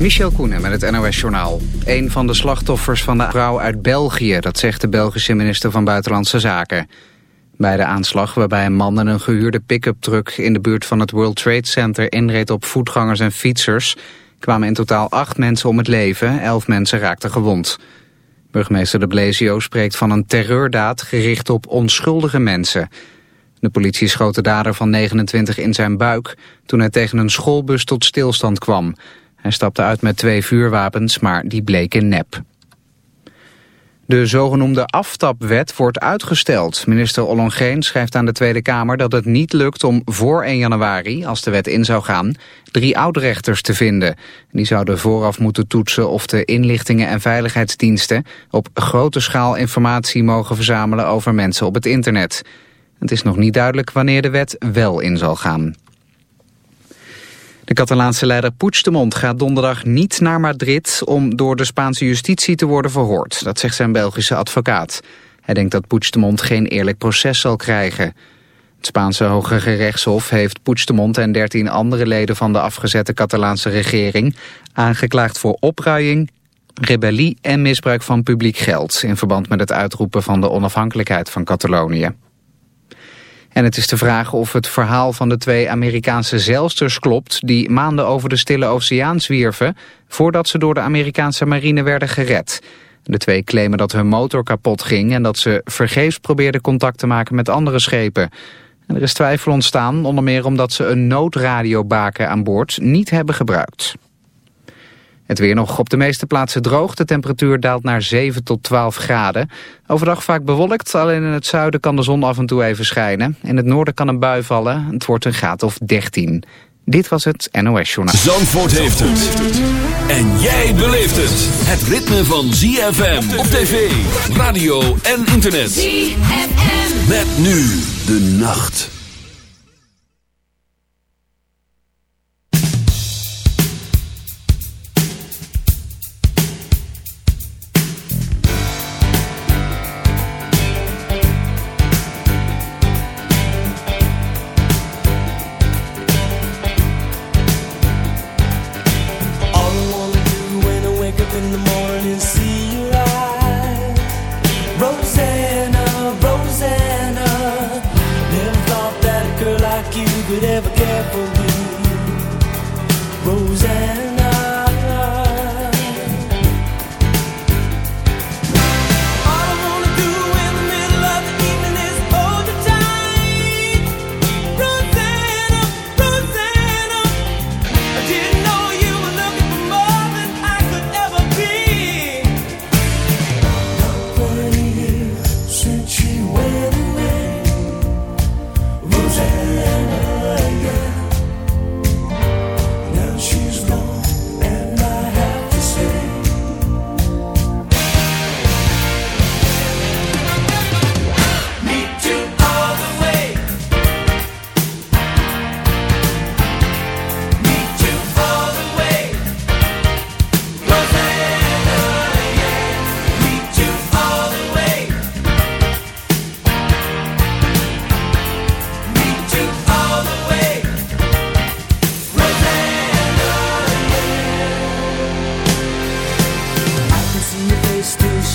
Michel Koenen met het NOS-journaal. Een van de slachtoffers van de vrouw uit België, dat zegt de Belgische minister van Buitenlandse Zaken. Bij de aanslag waarbij een man en een gehuurde pick-up truck in de buurt van het World Trade Center inreed op voetgangers en fietsers, kwamen in totaal acht mensen om het leven, elf mensen raakten gewond. Burgemeester de Blasio spreekt van een terreurdaad gericht op onschuldige mensen. De politie schoot de dader van 29 in zijn buik toen hij tegen een schoolbus tot stilstand kwam. Hij stapte uit met twee vuurwapens, maar die bleken nep. De zogenoemde aftapwet wordt uitgesteld. Minister Ollongeen schrijft aan de Tweede Kamer dat het niet lukt om voor 1 januari, als de wet in zou gaan, drie oudrechters te vinden. Die zouden vooraf moeten toetsen of de inlichtingen en veiligheidsdiensten op grote schaal informatie mogen verzamelen over mensen op het internet. Het is nog niet duidelijk wanneer de wet wel in zal gaan. De Catalaanse leider Puigdemont gaat donderdag niet naar Madrid om door de Spaanse justitie te worden verhoord. Dat zegt zijn Belgische advocaat. Hij denkt dat Puigdemont geen eerlijk proces zal krijgen. Het Spaanse Hoge Gerechtshof heeft Puigdemont en dertien andere leden van de afgezette Catalaanse regering aangeklaagd voor opruiing, rebellie en misbruik van publiek geld in verband met het uitroepen van de onafhankelijkheid van Catalonië. En het is de vraag of het verhaal van de twee Amerikaanse zeilsters klopt... die maanden over de Stille Oceaan zwierven... voordat ze door de Amerikaanse marine werden gered. De twee claimen dat hun motor kapot ging... en dat ze vergeefs probeerden contact te maken met andere schepen. En er is twijfel ontstaan, onder meer omdat ze een noodradiobaken aan boord niet hebben gebruikt. Het weer nog op de meeste plaatsen droog. De temperatuur daalt naar 7 tot 12 graden. Overdag vaak bewolkt, alleen in het zuiden kan de zon af en toe even schijnen. In het noorden kan een bui vallen. Het wordt een graad of 13. Dit was het NOS Journaal. Zandvoort heeft het. En jij beleeft het. Het ritme van ZFM op tv, radio en internet. ZFM. Met nu de nacht.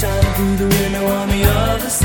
side of the river on the other side.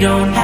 don't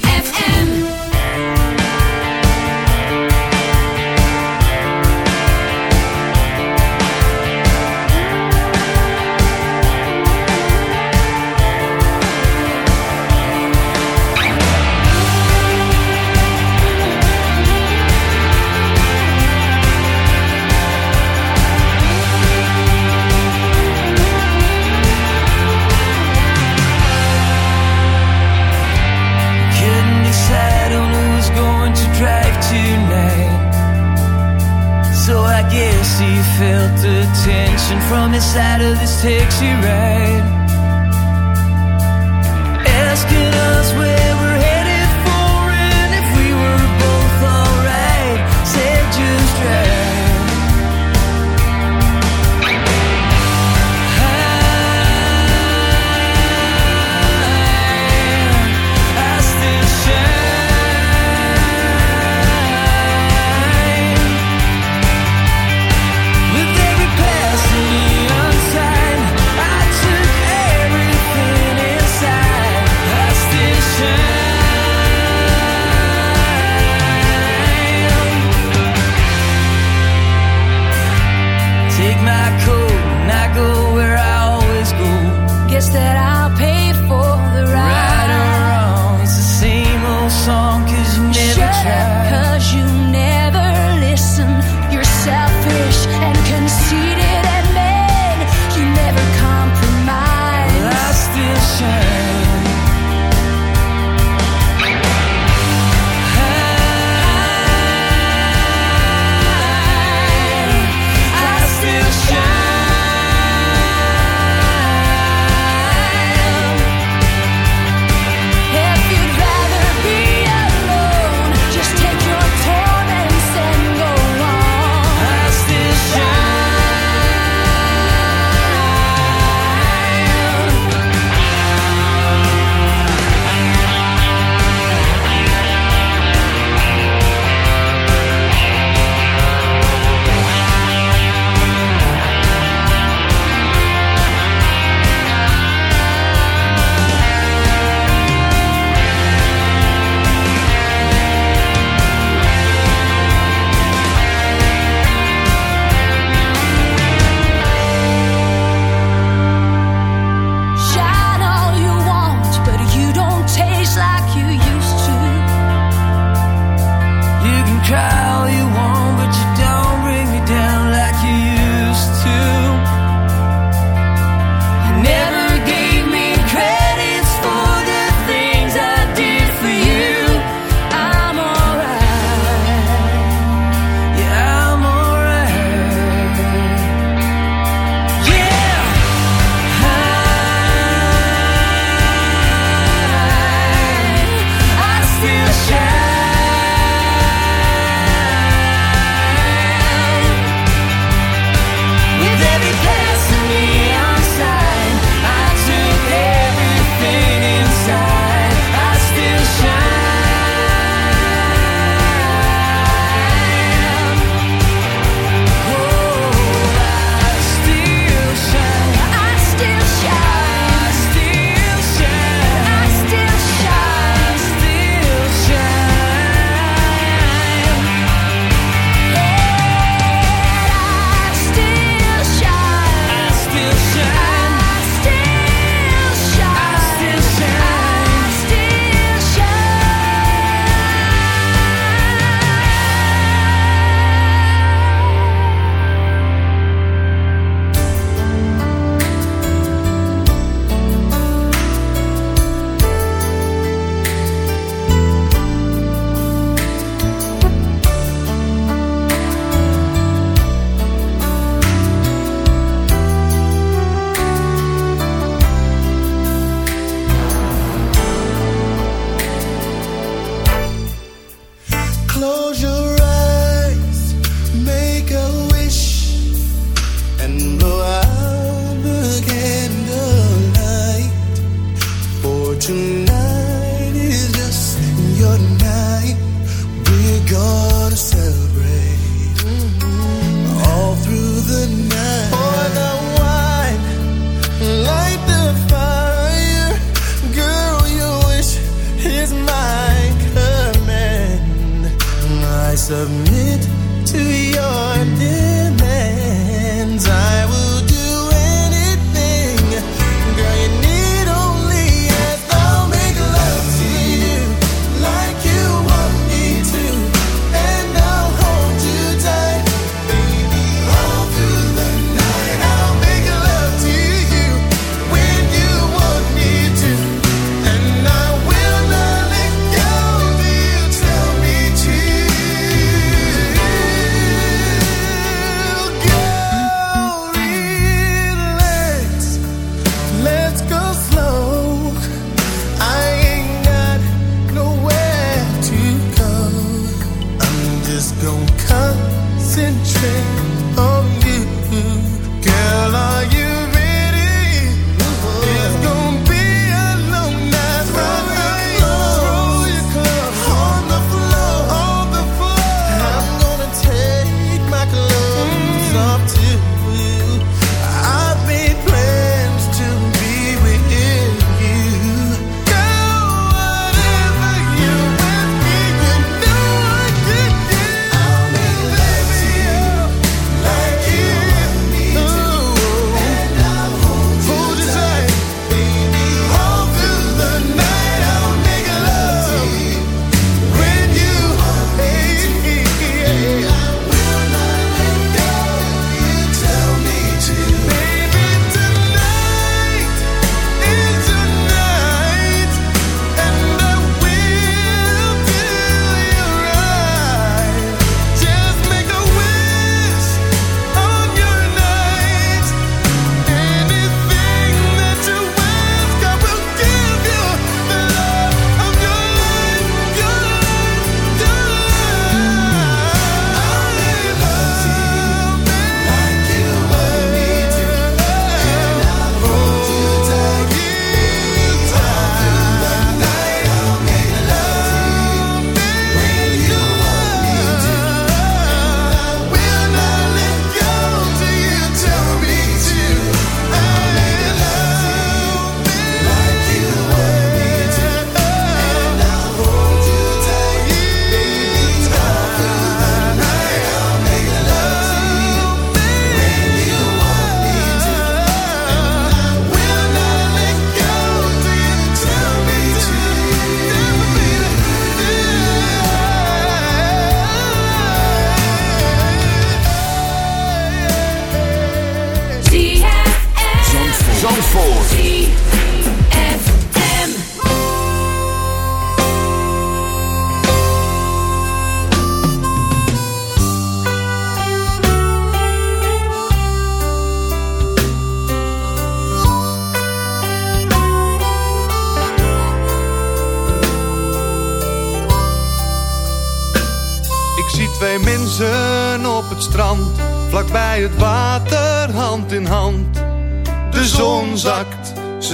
she read.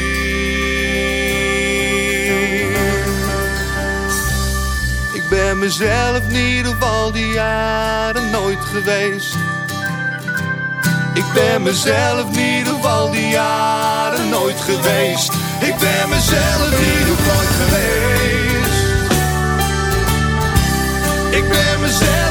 Mezelf niet of al die jaren nooit geweest. Ik ben mezelf niet of al die jaren nooit geweest. Ik ben mezelf niet of nooit geweest. Ik ben mezelf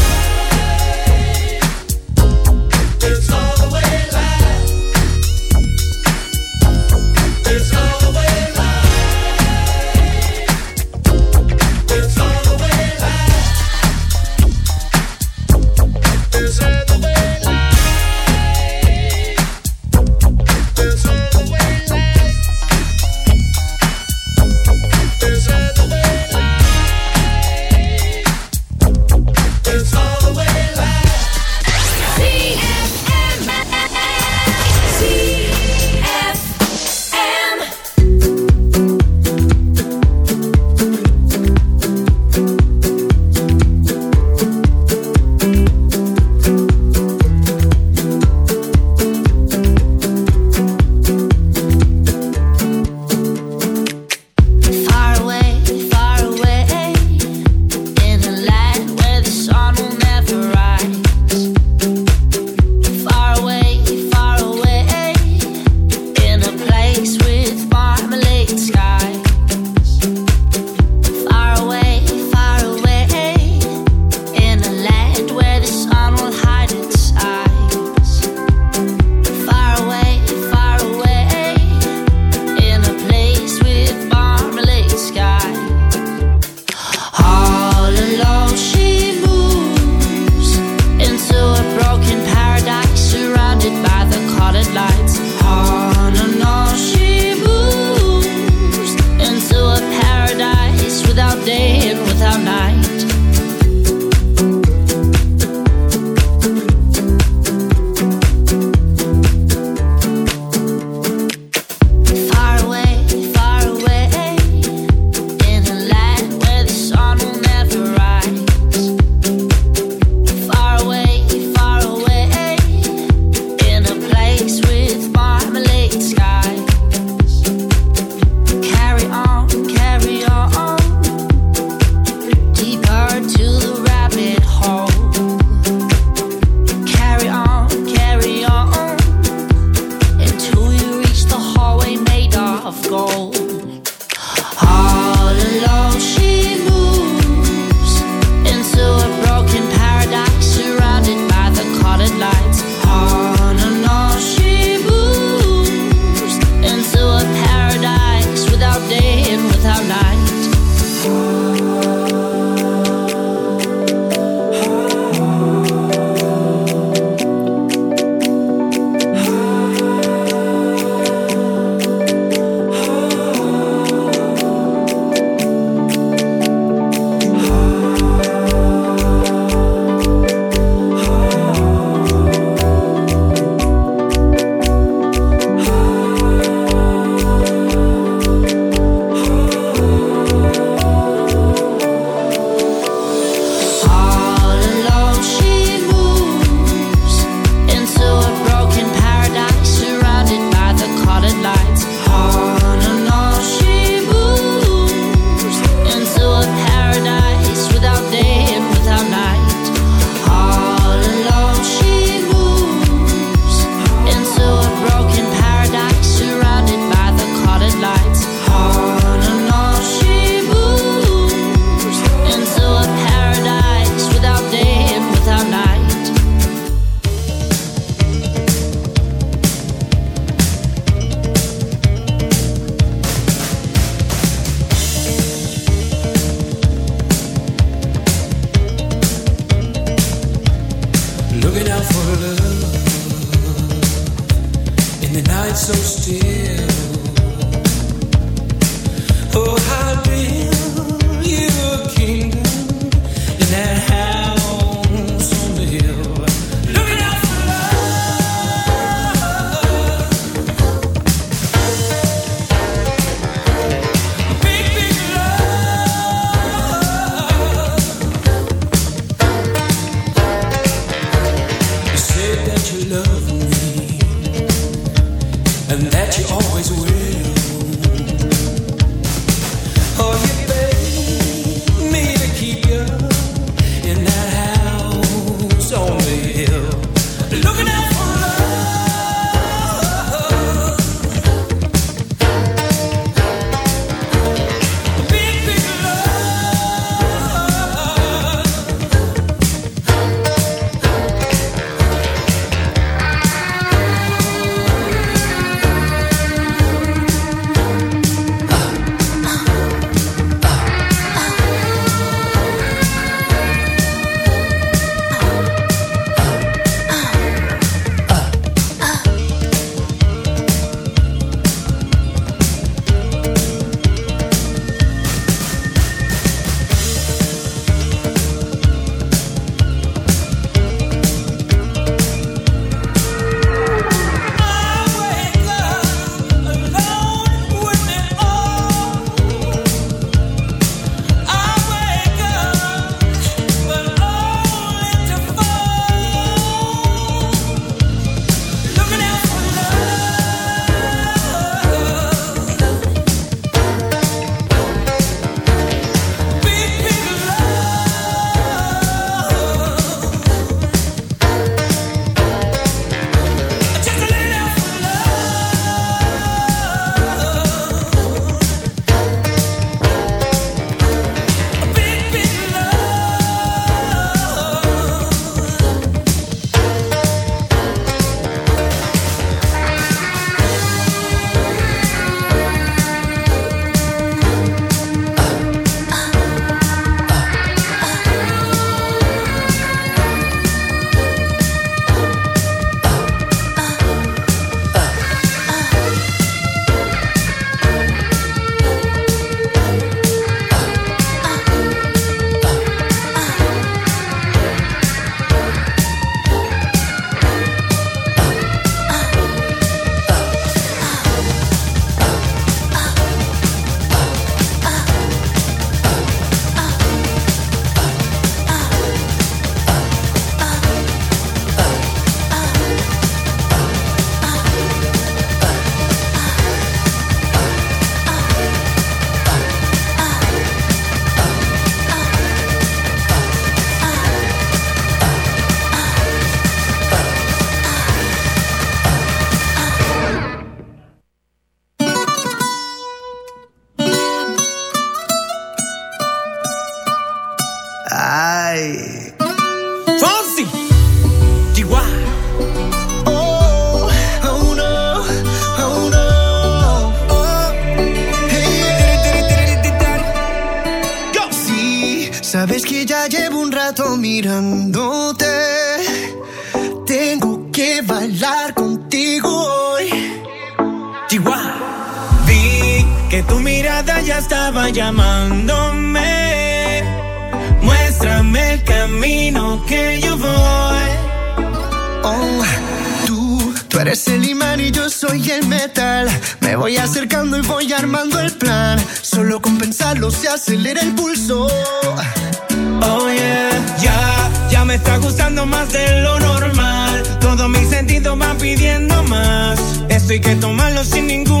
se acelera el pulso. Oh yeah, ya, ya me está gustando más de lo normal. Todos mis sentidos van pidiendo más. Esto hay que tomarlo sin ningún